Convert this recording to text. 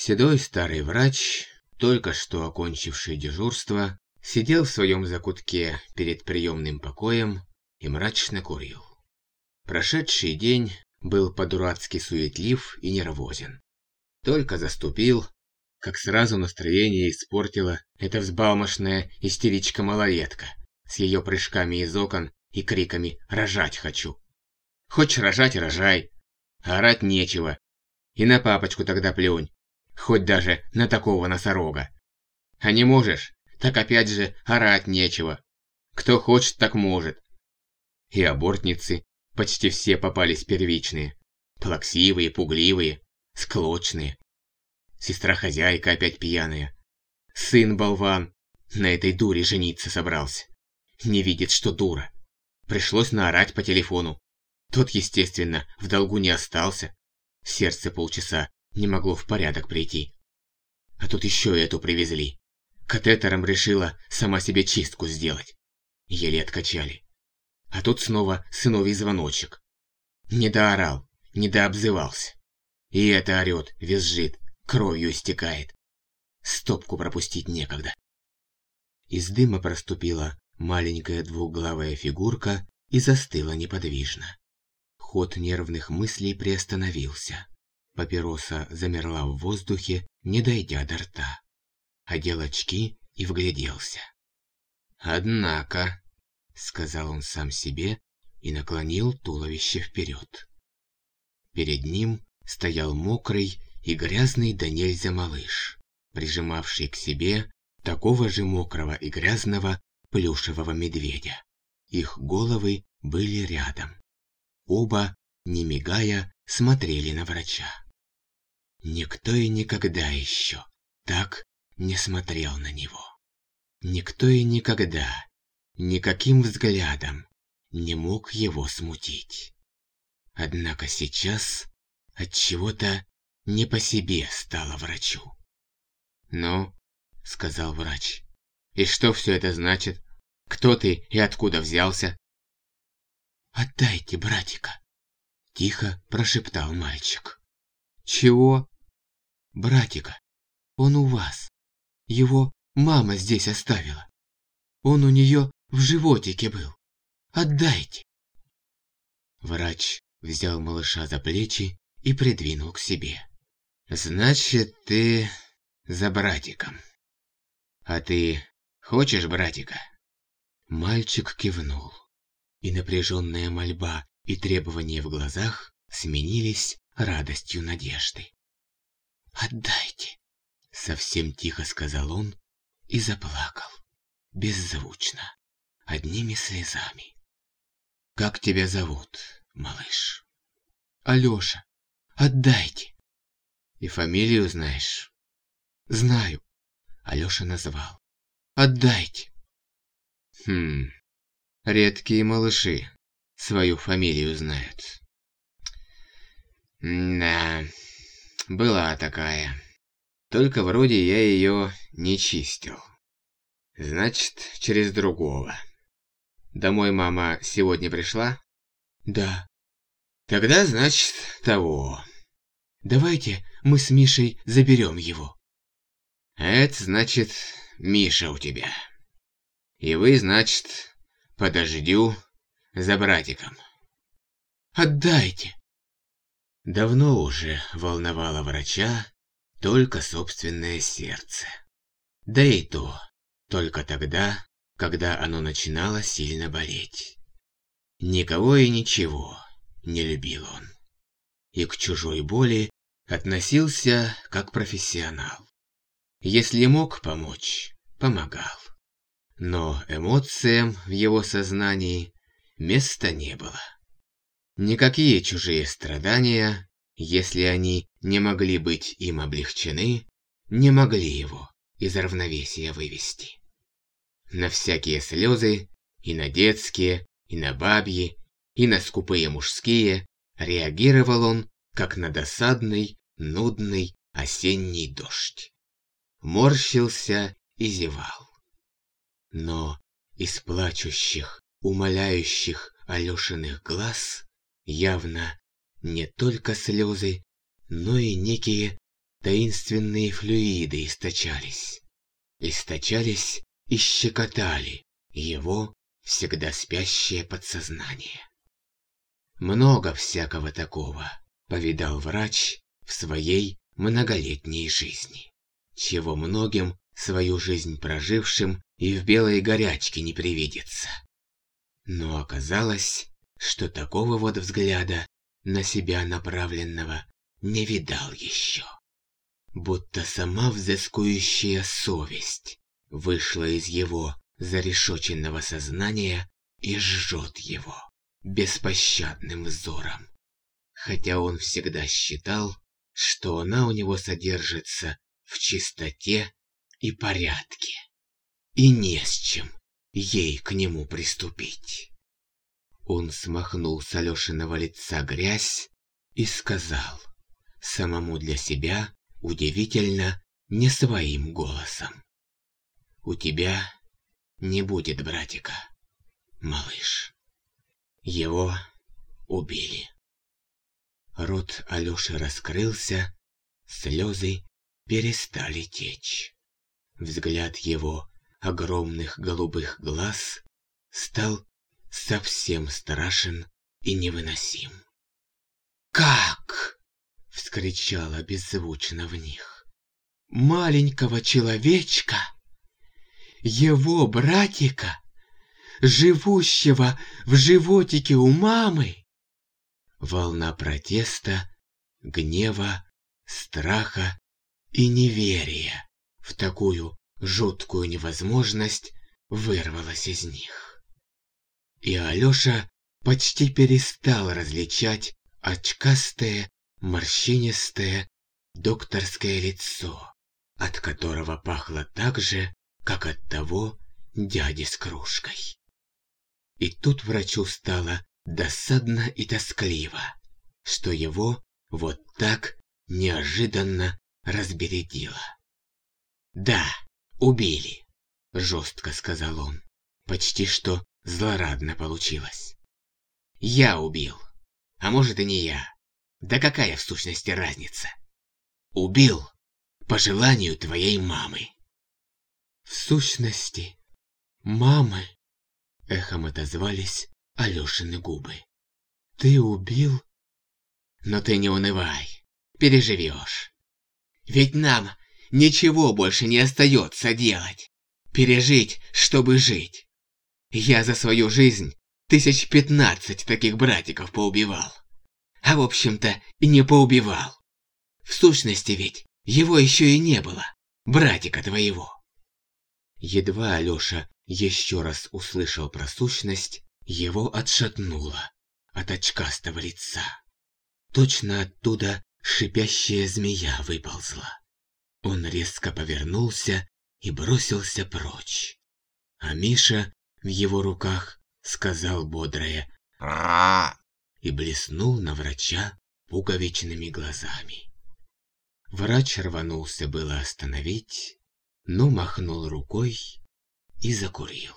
Седой старый врач, только что окончивший дежурство, сидел в своем закутке перед приемным покоем и мрачно курил. Прошедший день был по-дурацки суетлив и нервозен. Только заступил, как сразу настроение испортила эта взбалмошная истеричка-малолетка с ее прыжками из окон и криками «Рожать хочу!». Хочешь рожать – рожай, а орать нечего. И на папочку тогда плюнь хоть даже на такого носорога. А не можешь, так опять же орать нечего. Кто хочет, так может. И абортницы почти все попались первичные. Плаксивые, пугливые, склочные. Сестра-хозяйка опять пьяная. Сын-болван на этой дуре жениться собрался. Не видит, что дура. Пришлось наорать по телефону. Тот, естественно, в долгу не остался. Сердце полчаса не могло в порядок прийти. А тут еще эту привезли. Катетером решила сама себе чистку сделать. Еле откачали. А тут снова сыновий звоночек. Не доорал, не дообзывался. И это орет, визжит, кровью истекает. Стопку пропустить некогда. Из дыма проступила маленькая двухглавая фигурка и застыла неподвижно. Ход нервных мыслей приостановился. Папироса замерла в воздухе, не дойдя до рта. Одел очки и вгляделся. «Однако», — сказал он сам себе и наклонил туловище вперед. Перед ним стоял мокрый и грязный до нельзя малыш, прижимавший к себе такого же мокрого и грязного плюшевого медведя. Их головы были рядом. Оба, не мигая, смотрели на врача. Никто и никогда еще так не смотрел на него. Никто и никогда, никаким взглядом не мог его смутить. Однако сейчас от чего-то не по себе стало врачу. «Ну», — сказал врач, — «и что все это значит? Кто ты и откуда взялся?» «Отдайте братика», — тихо прошептал мальчик. «Чего?» «Братика. Он у вас. Его мама здесь оставила. Он у нее в животике был. Отдайте!» Врач взял малыша за плечи и придвинул к себе. «Значит, ты за братиком. А ты хочешь братика?» Мальчик кивнул, и напряженная мольба и требования в глазах сменились радостью надежды. «Отдайте!» — совсем тихо сказал он и заплакал, беззвучно, одними слезами. «Как тебя зовут, малыш?» «Алёша, отдайте!» «И фамилию знаешь?» «Знаю», — Алёша назвал. «Отдайте!» «Хм, редкие малыши свою фамилию знают». Да, была такая. Только вроде я ее не чистил. Значит, через другого. Домой мама сегодня пришла? Да. Тогда, значит, того. Давайте мы с Мишей заберем его. Это значит, Миша у тебя. И вы, значит, подождю за братиком. Отдайте. Давно уже волновало врача только собственное сердце. Да и то, только тогда, когда оно начинало сильно болеть. Никого и ничего не любил он. И к чужой боли относился как профессионал. Если мог помочь, помогал. Но эмоциям в его сознании места не было. Никакие чужие страдания, если они не могли быть им облегчены, не могли его из равновесия вывести. На всякие слезы, и на детские, и на бабьи, и на скупые мужские, реагировал он, как на досадный, нудный осенний дождь. Морщился и зевал. Но из плачущих, умоляющих Алешиных глаз явно не только слезы, но и некие таинственные флюиды источались. Источались и щекотали его всегда спящее подсознание. Много всякого такого повидал врач в своей многолетней жизни, чего многим свою жизнь прожившим и в белой горячке не привидится. Но оказалось, что такого вот взгляда на себя направленного не видал еще. Будто сама взыскующая совесть вышла из его зарешоченного сознания и жжет его беспощадным взором. Хотя он всегда считал, что она у него содержится в чистоте и порядке, и не с чем ей к нему приступить. Он смахнул с Алешиного лица грязь и сказал, самому для себя, удивительно, не своим голосом. «У тебя не будет братика, малыш. Его убили». Рот Алёши раскрылся, слезы перестали течь. Взгляд его огромных голубых глаз стал совсем страшен и невыносим. «Как?» — вскричала беззвучно в них. «Маленького человечка, его братика, живущего в животике у мамы?» Волна протеста, гнева, страха и неверия в такую жуткую невозможность вырвалась из них. И Алёша почти перестал различать очкастое, морщинистое докторское лицо, от которого пахло так же, как от того дяди с кружкой. И тут врачу стало досадно и тоскливо, что его вот так неожиданно разбередило. «Да, убили», — жестко сказал он. Почти что злорадно получилось. «Я убил. А может и не я. Да какая в сущности разница? Убил по желанию твоей мамы». «В сущности, мамы», — эхом отозвались Алешины губы. «Ты убил?» «Но ты не унывай, переживешь. Ведь нам ничего больше не остается делать. Пережить, чтобы жить. Я за свою жизнь тысяч пятнадцать таких братиков поубивал. А в общем-то и не поубивал. В сущности ведь его еще и не было, братика твоего. Едва Алёша еще раз услышал про сущность, его отшатнуло от очкастого лица. Точно оттуда шипящая змея выползла. Он резко повернулся и бросился прочь. А Миша в его руках сказал бодрое «Ра!» и блеснул на врача пуговичными глазами. Врач рванулся было остановить, но махнул рукой и закурил.